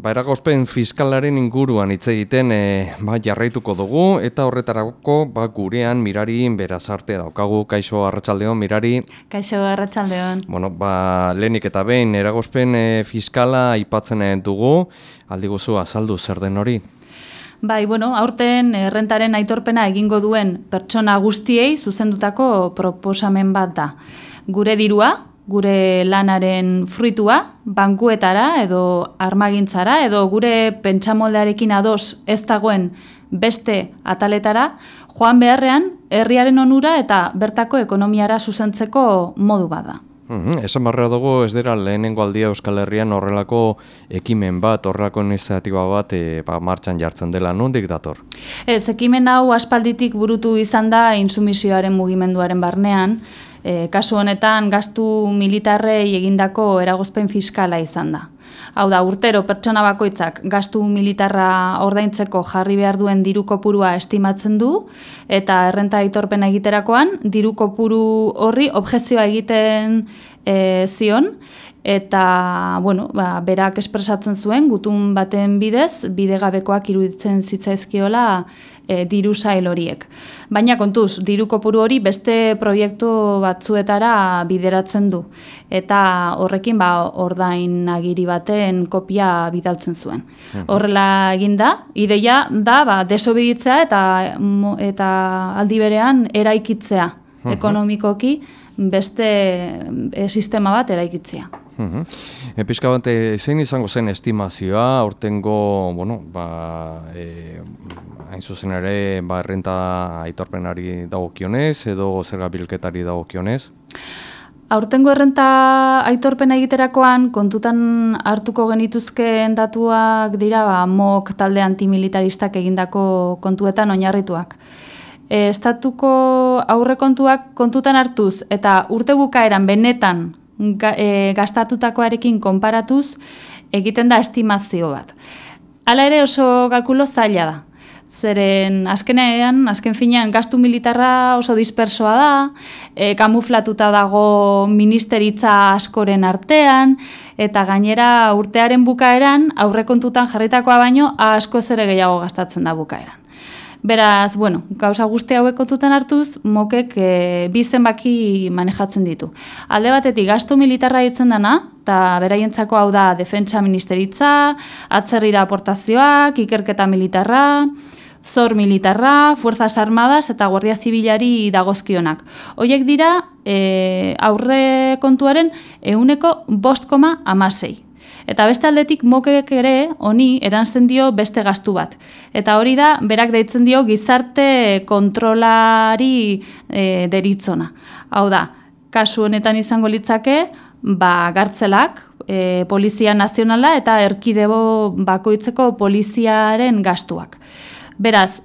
Ba, eragozpen fiskalaren inguruan hitz egiten e, ba, jarraituko dugu eta horretarako ba, gurean mirari berazarte daukagu. Kaixo Arratsaldeon mirari. Kaixo Arratsaldeon. Bueno, ba, lehenik eta behin eragozpen e, fiskala aipatzen dugu. Aldi guzu azaldu zer den hori? Bai, bueno, aurten errentaren aitorpena egingo duen pertsona guztiei zuzendutako proposamen bat da. Gure dirua, gure lanaren fruitua, bankuetara edo armagintzara edo gure pentsamoldearekin ados ez dagoen beste ataletara, joan beharrean herriaren onura eta bertako ekonomiara zuzentzeko modu bada. Mm Esan barra dugu ez dira lehenengo aldia Euskal Herrian horrelako ekimen bat, horrelako iniziatiba bat e, ba, martxan jartzen dela, nondik dator? Ez, ekimen hau aspalditik burutu izan da insumisioaren mugimenduaren barnean, e, kasu honetan gastu militarrei egindako eragozpen fiskala izan da. Hau da, urtero pertsona bakoitzak gastu militarra ordaintzeko jarri behar duen diru kopurua estimatzen du eta errenta aitorpena egiterakoan diru kopuru horri objezioa egiten e, zion eta bueno, ba, berak espresatzen zuen gutun baten bidez bidegabekoak iruditzen zitzaizkiola e, diru sail horiek. Baina kontuz, diru kopuru hori beste proiektu batzuetara bideratzen du. Eta horrekin ba, ordain agiri baten kopia bidaltzen zuen. Mhm. Horrela egin da, ideia da ba, desobiditzea eta, eta aldi berean eraikitzea mhm. ekonomikoki beste e, sistema bat eraikitzea. Mhm. E, pizka bat, zein izango zen estimazioa, ortengo, bueno, ba, e, hain zuzen ere, ba, errenta aitorpenari dagokionez, edo zerga bilketari dagokionez? Aurtengo errenta aitorpena egiterakoan, kontutan hartuko genituzkeen datuak dira, ba, MOK talde antimilitaristak egindako kontuetan oinarrituak. E, estatuko aurrekontuak kontutan hartuz eta urte bukaeran benetan ga, e, gastatutakoarekin konparatuz egiten da estimazio bat. Hala ere oso kalkulo zaila da. Zeren azkenean, azken finean, gastu militarra oso dispersoa da, e, kamuflatuta dago ministeritza askoren artean, eta gainera urtearen bukaeran, aurrekontutan jarritakoa baino, asko zere gehiago gastatzen da bukaeran. Beraz, bueno, gauza guzti hauek kontutan hartuz, mokek e, bi zenbaki manejatzen ditu. Alde batetik, gastu militarra ditzen dana, eta beraientzako hau da defentsa ministeritza, atzerrira aportazioak, ikerketa militarra, zor militarra, fuerzas armadas eta guardia zibilari dagozkionak. Hoiek dira e, aurre kontuaren euneko bost koma amasei. Eta beste aldetik mokek ere honi erantzen dio beste gastu bat. Eta hori da, berak deitzen dio gizarte kontrolari e, deritzona. Hau da, kasu honetan izango litzake, ba, gartzelak, e, polizia nazionala eta erkidebo bakoitzeko poliziaren gastuak. Beraz,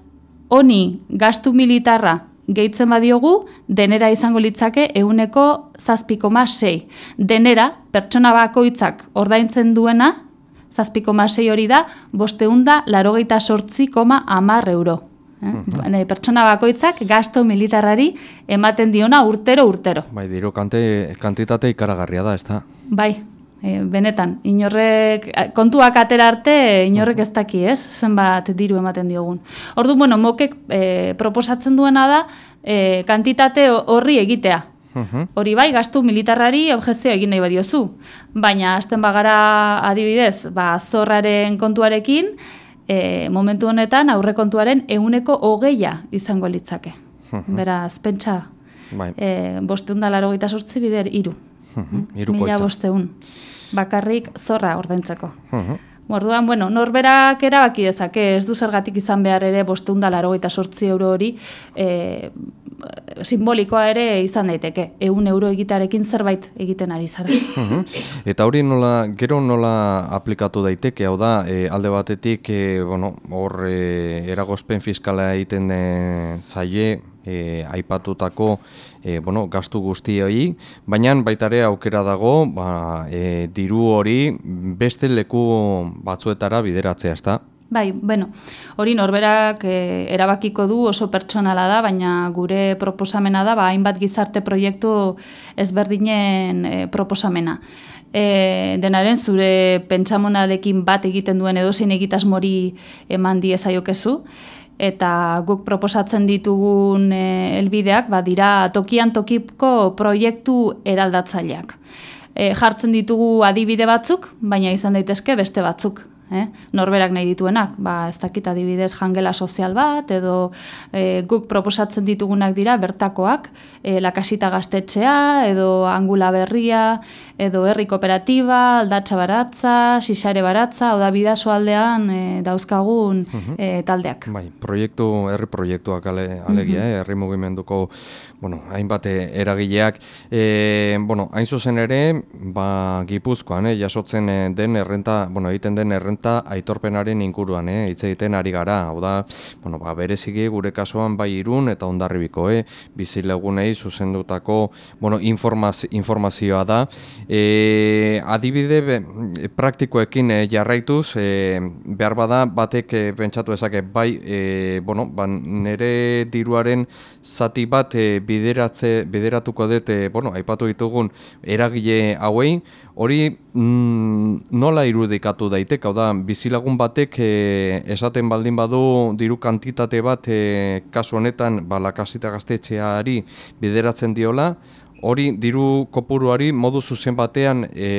honi gastu militarra gehitzen badiogu, denera izango litzake euneko zazpikoma sei. Denera, pertsona bakoitzak ordaintzen duena, zazpikoma sei hori da, bosteunda larogeita sortzi koma amar euro. Eh? Pertsona bakoitzak gasto militarrari ematen diona urtero urtero. Bai, diru kante, kantitate ikaragarria da, ez da? Bai, e, benetan, inorrek, kontuak atera arte, inorrek ez daki, ez? Zenbat diru ematen diogun. Ordu, bueno, mokek e, proposatzen duena da, e, kantitate horri egitea. Hori bai, gastu militarrari objezio egin nahi badiozu. Baina, hasten bagara adibidez, ba, zorraren kontuarekin, e, momentu honetan aurre kontuaren euneko hogeia izango litzake. Beraz, pentsa, bai. e, bosteun da laro sortzi bider, iru. Mila bosteun bakarrik zorra ordaintzeko. Uh Morduan, bueno, norberak erabaki dezake, ez du zergatik izan behar ere bosteunda laro eta sortzi euro hori e, simbolikoa ere izan daiteke. Eun euro egitarekin zerbait egiten ari zara. eta hori nola, gero nola aplikatu daiteke, hau da, e, alde batetik, e, bueno, hor e, eragozpen fiskala egiten e, zaie, e, aipatutako e, bueno, gastu guztioi, baina baitare aukera dago ba, e, diru hori beste leku batzuetara bideratzea, ezta? Bai, bueno, hori norberak e, erabakiko du oso pertsonala da, baina gure proposamena da, ba, hainbat gizarte proiektu ezberdinen e, proposamena. E, denaren zure pentsamonadekin bat egiten duen edozein egitasmori eman diezaiokezu, eta guk proposatzen ditugun e, elbideak, ba, dira tokian tokiko proiektu eraldatzaileak. E, jartzen ditugu adibide batzuk, baina izan daitezke beste batzuk eh? norberak nahi dituenak, ba, ez dakit adibidez jangela sozial bat, edo e, guk proposatzen ditugunak dira bertakoak, e, lakasita gaztetxea, edo angula berria, edo herri kooperatiba, aldatxa baratza, sisare baratza, oda bidazo aldean e, dauzkagun e, taldeak. Bai, proiektu, herri proiektuak ale, alegia, uh herri mugimenduko, bueno, hainbat eragileak, e, bueno, hain zuzen ere, ba, gipuzkoan, eh, jasotzen den errenta, bueno, egiten den errenta aitorpenaren inguruan, eh, hitz egiten ari gara. Hau da, bueno, ba bereziki gure kasuan bai Irun eta Hondarribiko, eh, bizilagunei zuzendutako, bueno, informazio, informazioa da. E, adibide be, praktikoekin eh, jarraituz, e, behar bada batek e, pentsatu ezake bai, e, bueno, ba, nere diruaren zati bat e, bideratze bideratuko dut, e, bueno, aipatu ditugun eragile hauei, Hori mm, nola irudikatu daiteke, hau da, bizilagun batek e, esaten baldin badu diru kantitate bat e, kasu honetan ba, lakasita gaztetxeari bideratzen diola, hori diru kopuruari modu zuzen batean e,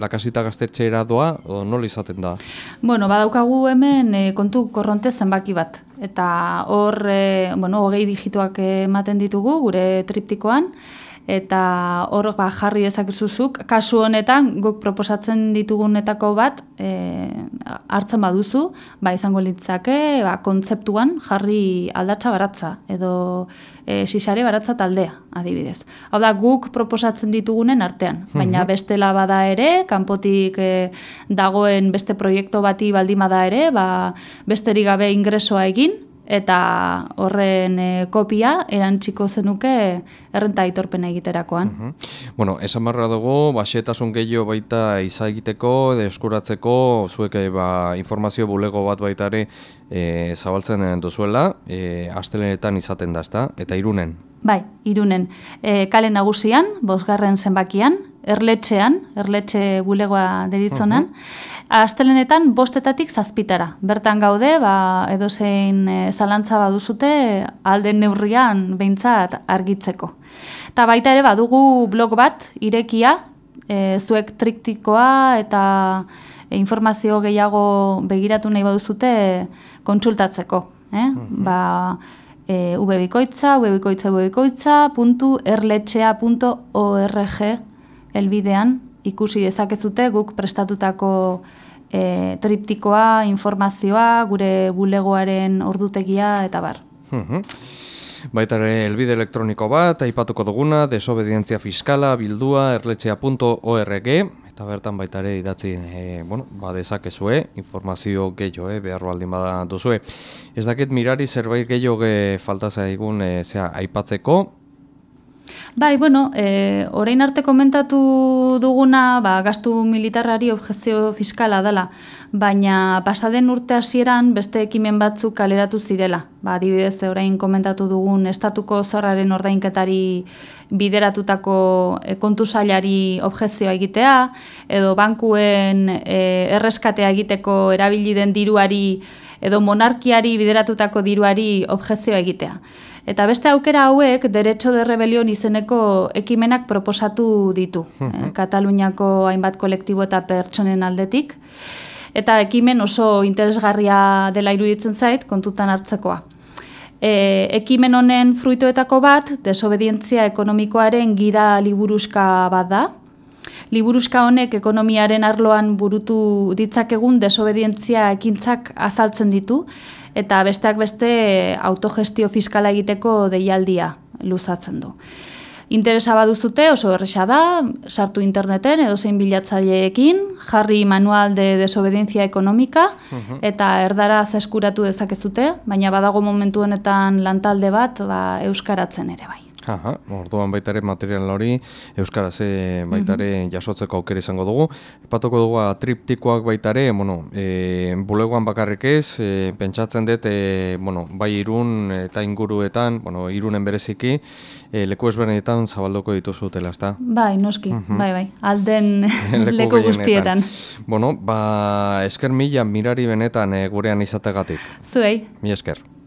lakasita gaztetxeera doa, o nola izaten da? Bueno, badaukagu hemen e, kontu korronte zenbaki bat. Eta hor, e, bueno, hogei digituak ematen ditugu gure triptikoan, eta hor ba, jarri dezakezuzuk, kasu honetan guk proposatzen ditugunetako bat e, hartzen baduzu, ba, izango litzake ba, kontzeptuan jarri aldatsa baratza edo e, sisare baratza taldea adibidez. Hau da guk proposatzen ditugunen artean, baina mhm. bestela bada ere, kanpotik e, dagoen beste proiektu bati baldimada ere, ba, besterik gabe ingresoa egin, eta horren e, kopia erantziko zenuke errenta aitorpena egiterakoan. Uh Bueno, esan barra dugu, basetasun gehiago baita iza egiteko, eskuratzeko, zuek e, ba, informazio bulego bat baita ere e, zabaltzen duzuela, e, astelenetan izaten da, ezta? Eta irunen? Bai, irunen. E, kale nagusian, bosgarren zenbakian, erletxean, erletxe bulegoa deritzonan, Astelenetan bostetatik zazpitara. Bertan gaude, ba, edozein e, zalantza baduzute alden neurrian behintzat argitzeko. Ta baita ere badugu blog bat irekia, e, zuek triktikoa eta informazio gehiago begiratu nahi baduzute kontsultatzeko. Eh? Mm -hmm. ba, e, ubebikoitza, ubebikoitza, ubebikoitza, puntu erletxea.org elbidean ikusi dezakezute guk prestatutako e, triptikoa, informazioa, gure bulegoaren ordutegia eta bar. Baita ere, elbide elektroniko bat, aipatuko duguna, desobedientzia fiskala, bildua, erletxea.org, eta bertan baita ere idatzi, e, bueno, ba, dezakezue, informazio gehiago, e, behar baldin bada duzue. Ez dakit mirari zerbait gehiago falta zaigun, e, zera, aipatzeko, Bai, bueno, e, orain arte komentatu duguna, ba, gastu militarrari objezio fiskala dela, baina pasaden urte hasieran beste ekimen batzuk kaleratu zirela. Ba, adibidez, orain komentatu dugun estatuko zorraren ordainketari bideratutako e, kontu sailari objezioa egitea, edo bankuen e, erreskatea egiteko erabili den diruari, edo monarkiari bideratutako diruari objezioa egitea. Eta beste aukera hauek derecho de rebelion izeneko ekimenak proposatu ditu. eh, Kataluniako hainbat kolektibo eta pertsonen aldetik. Eta ekimen oso interesgarria dela iruditzen zait kontutan hartzekoa. E, ekimen honen fruituetako bat, desobedientzia ekonomikoaren gida liburuska bat da. Liburuska honek ekonomiaren arloan burutu ditzakegun desobedientzia ekintzak azaltzen ditu, eta besteak beste autogestio fiskala egiteko deialdia luzatzen du. Interesa baduzute oso erresa da, sartu interneten edo zein bilatzaileekin, jarri manual de desobedientzia ekonomika eta erdara eskuratu dezakezute, baina badago momentu honetan lantalde bat ba, euskaratzen ere bai. Aha, orduan baita ere material hori euskaraz e, baita ere jasotzeko aukera izango dugu. Epatuko dugu ba, triptikoak baita ere, bueno, e, bulegoan bakarrik ez, e, pentsatzen dut, e, bueno, bai irun eta inguruetan, bueno, irunen bereziki, e, leku ezberdinetan zabalduko dituzutela, ezta? Bai, noski, bai, bai, alden leku gehienetan. guztietan. Bueno, ba, esker mila mirari benetan e, gurean izategatik. Zuei. Mi esker.